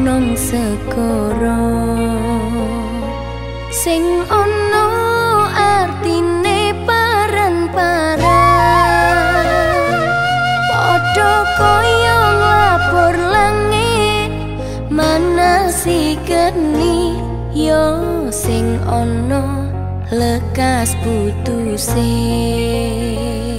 nong sekoro sing ono artine paran-paran. Padha kaya ngapur langit manasikeni yo sing ono lekas putus sing